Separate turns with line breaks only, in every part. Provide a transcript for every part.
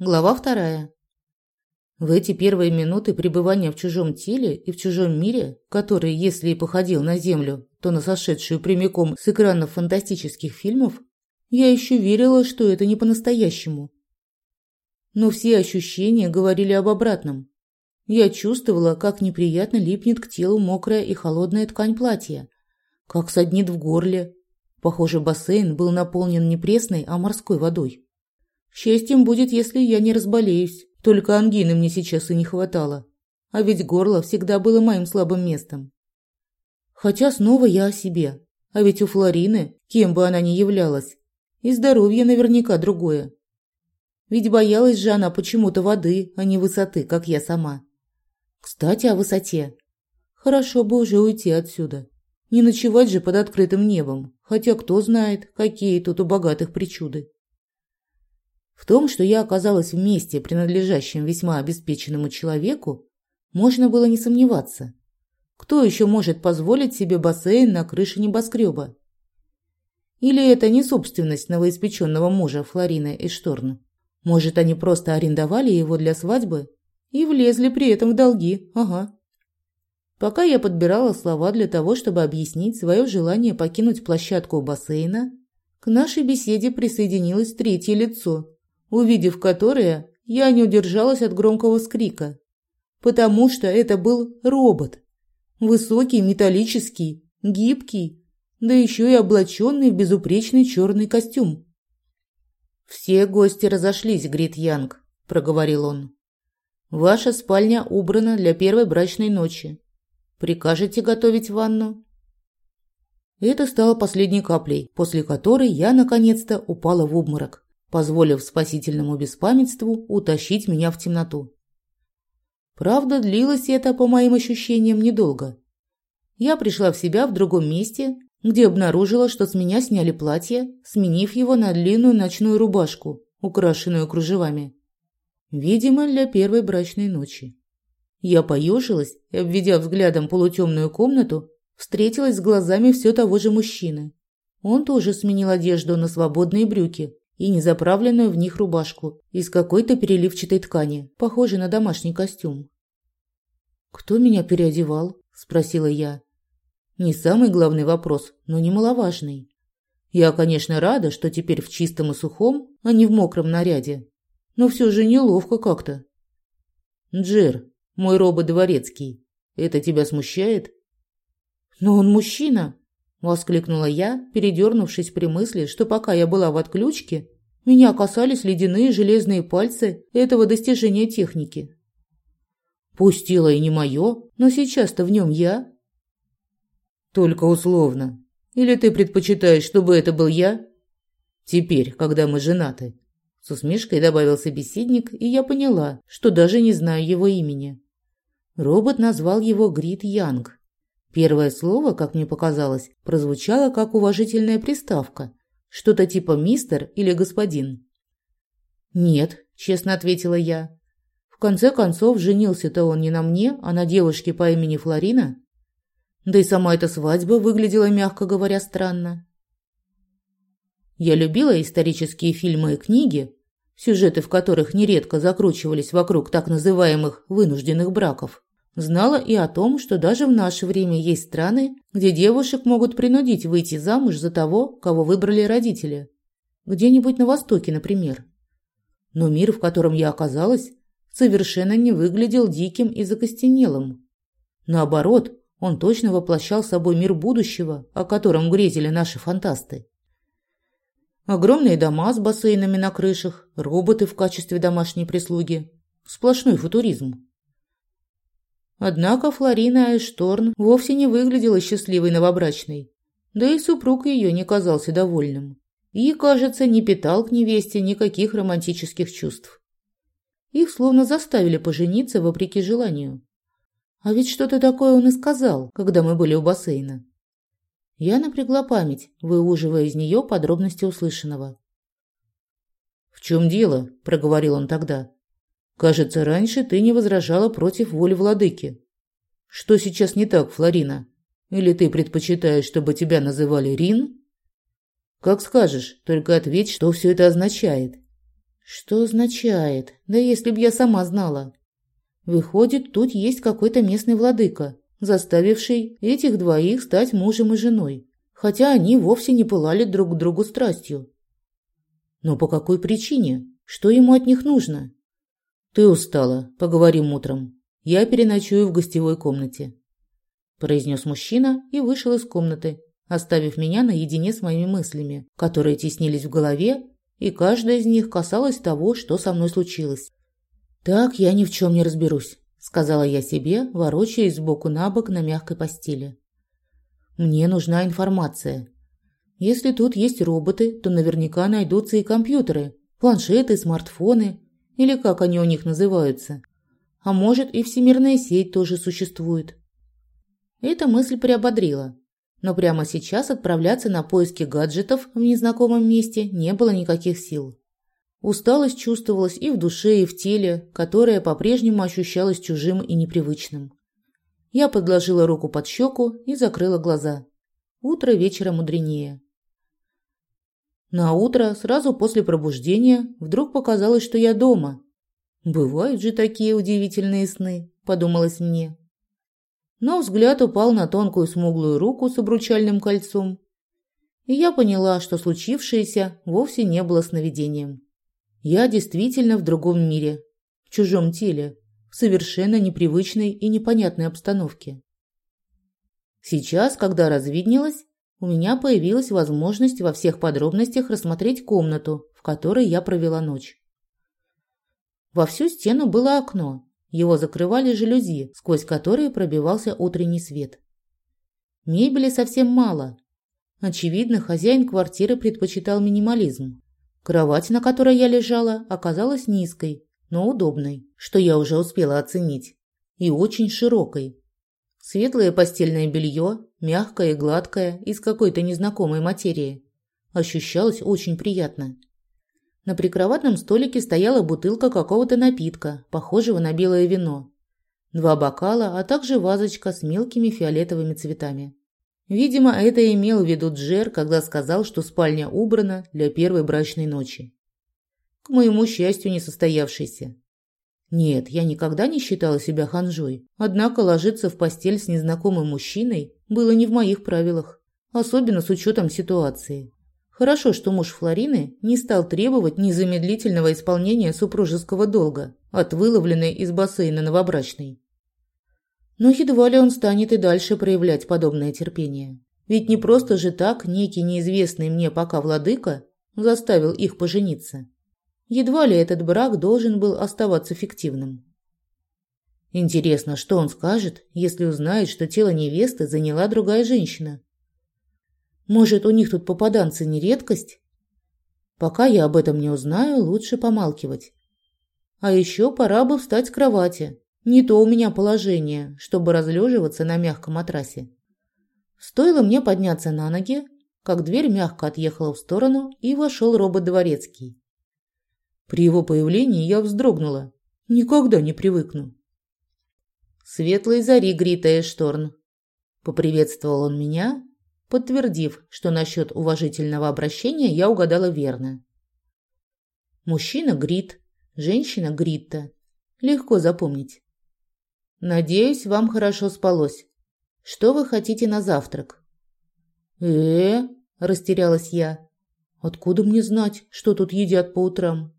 Глава вторая. В эти первые минуты пребывания в чужом теле и в чужом мире, который, если и походил на Землю, то на сошедшую прямиком с экранов фантастических фильмов, я еще верила, что это не по-настоящему. Но все ощущения говорили об обратном. Я чувствовала, как неприятно липнет к телу мокрая и холодная ткань платья, как саднит в горле. Похоже, бассейн был наполнен не пресной, а морской водой. Счастьем будет, если я не разболеюсь. Только ангины мне сейчас и не хватало. А ведь горло всегда было моим слабым местом. Хотя снова я о себе. А ведь у Флорины, кем бы она ни являлась, и здоровье наверняка другое. Ведь боялась же она почему-то воды, а не высоты, как я сама. Кстати, о высоте. Хорошо бы уже уйти отсюда. Не ночевать же под открытым небом, хотя кто знает, какие тут у богатых причуды. В том, что я оказалась в месте, принадлежащем весьма обеспеченному человеку, можно было не сомневаться. Кто еще может позволить себе бассейн на крыше небоскреба? Или это не собственность новоиспеченного мужа Флорины Эшторн? Может, они просто арендовали его для свадьбы и влезли при этом в долги? Ага. Пока я подбирала слова для того, чтобы объяснить свое желание покинуть площадку бассейна, к нашей беседе присоединилось третье лицо, увидев которое, я не удержалась от громкого скрика. Потому что это был робот. Высокий, металлический, гибкий, да еще и облаченный в безупречный черный костюм. «Все гости разошлись, Грит Янг», – проговорил он. «Ваша спальня убрана для первой брачной ночи. Прикажете готовить ванну?» Это стало последней каплей, после которой я наконец-то упала в обморок позволив спасительному беспамятству утащить меня в темноту. Правда, длилось это, по моим ощущениям, недолго. Я пришла в себя в другом месте, где обнаружила, что с меня сняли платье, сменив его на длинную ночную рубашку, украшенную кружевами. Видимо, для первой брачной ночи. Я поежилась и, обведя взглядом полутемную комнату, встретилась с глазами все того же мужчины. Он тоже сменил одежду на свободные брюки, и незаправленную в них рубашку из какой-то переливчатой ткани, похожей на домашний костюм. «Кто меня переодевал?» – спросила я. Не самый главный вопрос, но немаловажный. Я, конечно, рада, что теперь в чистом и сухом, а не в мокром наряде. Но все же неловко как-то. «Джер, мой робот дворецкий, это тебя смущает?» «Но он мужчина!» Воскликнула я, передернувшись при мысли, что пока я была в отключке, меня касались ледяные железные пальцы этого достижения техники. Пусть тело и не мое, но сейчас-то в нем я. Только условно. Или ты предпочитаешь, чтобы это был я? Теперь, когда мы женаты. С усмешкой добавил собеседник, и я поняла, что даже не знаю его имени. Робот назвал его Грит Янг. Первое слово, как мне показалось, прозвучало как уважительная приставка, что-то типа «мистер» или «господин». «Нет», – честно ответила я. В конце концов, женился-то он не на мне, а на девушке по имени Флорина. Да и сама эта свадьба выглядела, мягко говоря, странно. Я любила исторические фильмы и книги, сюжеты в которых нередко закручивались вокруг так называемых вынужденных браков. Знала и о том, что даже в наше время есть страны, где девушек могут принудить выйти замуж за того, кого выбрали родители. Где-нибудь на Востоке, например. Но мир, в котором я оказалась, совершенно не выглядел диким и закостенелым. Наоборот, он точно воплощал собой мир будущего, о котором грезили наши фантасты. Огромные дома с бассейнами на крышах, роботы в качестве домашней прислуги. Сплошной футуризм. Однако Флорина Эшторн вовсе не выглядела счастливой новобрачной. Да и супруг ее не казался довольным. И, кажется, не питал к невесте никаких романтических чувств. Их словно заставили пожениться вопреки желанию. А ведь что-то такое он и сказал, когда мы были у бассейна. Я напрягла память, выуживая из нее подробности услышанного. «В чем дело?» – проговорил он тогда. Кажется, раньше ты не возражала против воли владыки. Что сейчас не так, Флорина? Или ты предпочитаешь, чтобы тебя называли Рин? Как скажешь, только ответь, что все это означает. Что означает? Да если б я сама знала. Выходит, тут есть какой-то местный владыка, заставивший этих двоих стать мужем и женой, хотя они вовсе не пылали друг к другу страстью. Но по какой причине? Что ему от них нужно? Ты устала, поговорим утром. Я переночую в гостевой комнате, произнес мужчина и вышел из комнаты, оставив меня наедине с моими мыслями, которые теснились в голове, и каждая из них касалась того, что со мной случилось. Так я ни в чем не разберусь, сказала я себе, ворочаясь сбоку на бок на мягкой постели. Мне нужна информация. Если тут есть роботы, то наверняка найдутся и компьютеры, планшеты, смартфоны или как они у них называются. А может, и всемирная сеть тоже существует. Эта мысль приободрила. Но прямо сейчас отправляться на поиски гаджетов в незнакомом месте не было никаких сил. Усталость чувствовалась и в душе, и в теле, которое по-прежнему ощущалось чужим и непривычным. Я подложила руку под щеку и закрыла глаза. Утро вечера мудренее. На утро, сразу после пробуждения, вдруг показалось, что я дома. Бывают же такие удивительные сны, подумалось мне. Но взгляд упал на тонкую смуглую руку с обручальным кольцом, и я поняла, что случившееся вовсе не было сновидением. Я действительно в другом мире, в чужом теле, в совершенно непривычной и непонятной обстановке. Сейчас, когда развиднелось, у меня появилась возможность во всех подробностях рассмотреть комнату, в которой я провела ночь. Во всю стену было окно. Его закрывали жалюзи, сквозь которые пробивался утренний свет. Мебели совсем мало. Очевидно, хозяин квартиры предпочитал минимализм. Кровать, на которой я лежала, оказалась низкой, но удобной, что я уже успела оценить, и очень широкой. Светлое постельное белье, мягкое и гладкое, из какой-то незнакомой материи. Ощущалось очень приятно. На прикроватном столике стояла бутылка какого-то напитка, похожего на белое вино. Два бокала, а также вазочка с мелкими фиолетовыми цветами. Видимо, это имел в виду Джер, когда сказал, что спальня убрана для первой брачной ночи. К моему счастью, не состоявшейся. Нет, я никогда не считала себя ханжой. Однако ложиться в постель с незнакомым мужчиной было не в моих правилах, особенно с учетом ситуации. Хорошо, что муж Флорины не стал требовать незамедлительного исполнения супружеского долга от выловленной из бассейна новобрачной. Но едва ли он станет и дальше проявлять подобное терпение. Ведь не просто же так некий неизвестный мне пока владыка заставил их пожениться. Едва ли этот брак должен был оставаться фиктивным. Интересно, что он скажет, если узнает, что тело невесты заняла другая женщина? Может, у них тут попаданцы не редкость? Пока я об этом не узнаю, лучше помалкивать. А еще пора бы встать с кровати. Не то у меня положение, чтобы разлеживаться на мягком матрасе. Стоило мне подняться на ноги, как дверь мягко отъехала в сторону, и вошел робот дворецкий. При его появлении я вздрогнула. Никогда не привыкну. «Светлой зари, Грита Эшторн!» Поприветствовал он меня, подтвердив, что насчет уважительного обращения я угадала верно. Мужчина Грит, женщина Гритта. Легко запомнить. Надеюсь, вам хорошо спалось. Что вы хотите на завтрак? Э, -э, -э растерялась я. Откуда мне знать, что тут едят по утрам?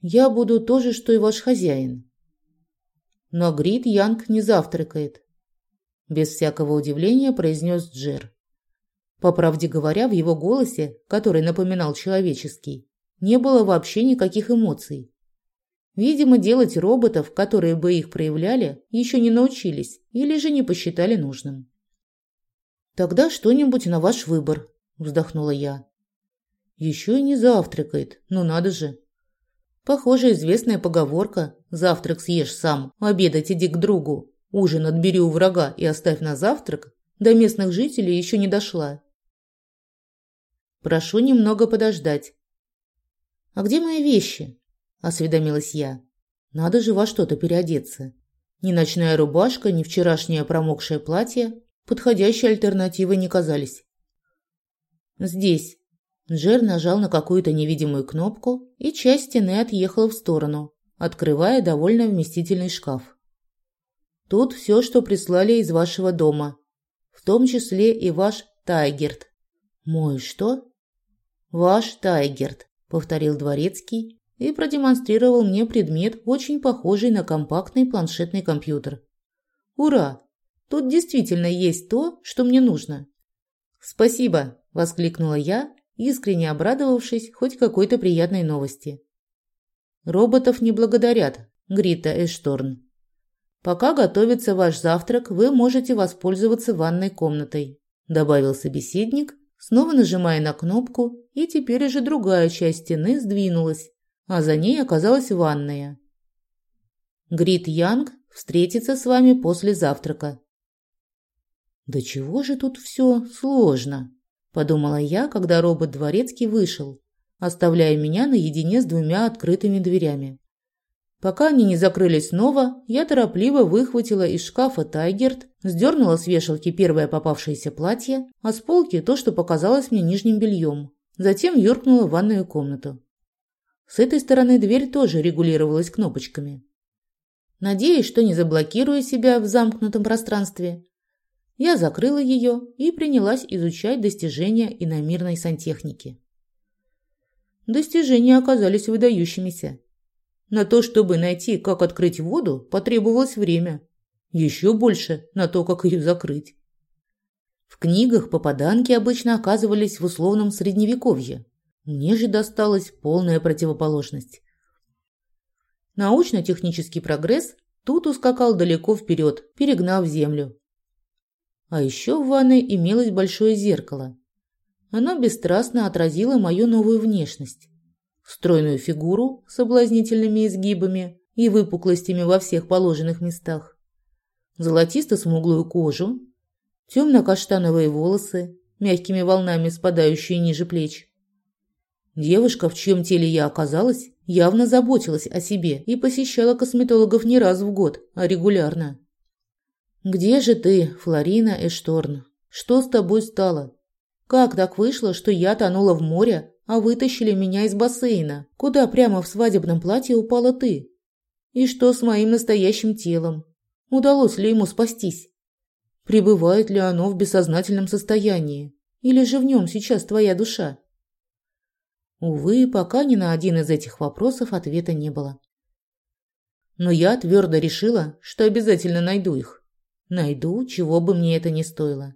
Я буду то же, что и ваш хозяин. Но Грит Янг не завтракает. Без всякого удивления произнес Джер. По правде говоря, в его голосе, который напоминал человеческий, не было вообще никаких эмоций. Видимо, делать роботов, которые бы их проявляли, еще не научились или же не посчитали нужным. «Тогда что-нибудь на ваш выбор», – вздохнула я. «Еще и не завтракает, ну надо же». Похоже, известная поговорка «завтрак съешь сам, обедать иди к другу, ужин отбери у врага и оставь на завтрак» до местных жителей еще не дошла. Прошу немного подождать. А где мои вещи? осведомилась я. Надо же во что-то переодеться. Ни ночная рубашка, ни вчерашнее промокшее платье подходящей альтернативой не казались. Здесь, Джер нажал на какую-то невидимую кнопку, и часть стены отъехала в сторону, открывая довольно вместительный шкаф. Тут все, что прислали из вашего дома, в том числе и ваш Тайгерт. Мой что? Ваш Тайгерт, повторил дворецкий и продемонстрировал мне предмет, очень похожий на компактный планшетный компьютер. Ура! Тут действительно есть то, что мне нужно. Спасибо, воскликнула я, искренне обрадовавшись хоть какой-то приятной новости. Роботов не благодарят, Грита Эшторн. Пока готовится ваш завтрак, вы можете воспользоваться ванной комнатой, добавил собеседник, снова нажимая на кнопку, и теперь уже другая часть стены сдвинулась, а за ней оказалась ванная. Грит Янг встретится с вами после завтрака. Да чего же тут все сложно, подумала я, когда робот дворецкий вышел, оставляя меня наедине с двумя открытыми дверями. Пока они не закрылись снова, я торопливо выхватила из шкафа тайгерт, сдернула с вешалки первое попавшееся платье, а с полки то, что показалось мне нижним бельем. Затем юркнула в ванную комнату. С этой стороны дверь тоже регулировалась кнопочками. Надеясь, что не заблокирую себя в замкнутом пространстве, я закрыла ее и принялась изучать достижения иномирной сантехники. Достижения оказались выдающимися. На то, чтобы найти, как открыть воду, потребовалось время. Еще больше на то, как ее закрыть. В книгах попаданки обычно оказывались в условном средневековье. Мне же досталась полная противоположность. Научно-технический прогресс тут ускакал далеко вперед, перегнав Землю. А еще в ванной имелось большое зеркало. Оно бесстрастно отразило мою новую внешность стройную фигуру с соблазнительными изгибами и выпуклостями во всех положенных местах, золотисто-смуглую кожу, темно-каштановые волосы, мягкими волнами спадающие ниже плеч. Девушка, в чьем теле я оказалась, явно заботилась о себе и посещала косметологов не раз в год, а регулярно. «Где же ты, Флорина Эшторн? Что с тобой стало? Как так вышло, что я тонула в море, а вытащили меня из бассейна, куда прямо в свадебном платье упала ты. И что с моим настоящим телом? Удалось ли ему спастись? Пребывает ли оно в бессознательном состоянии? Или же в нем сейчас твоя душа? Увы, пока ни на один из этих вопросов ответа не было. Но я твердо решила, что обязательно найду их. Найду, чего бы мне это ни стоило.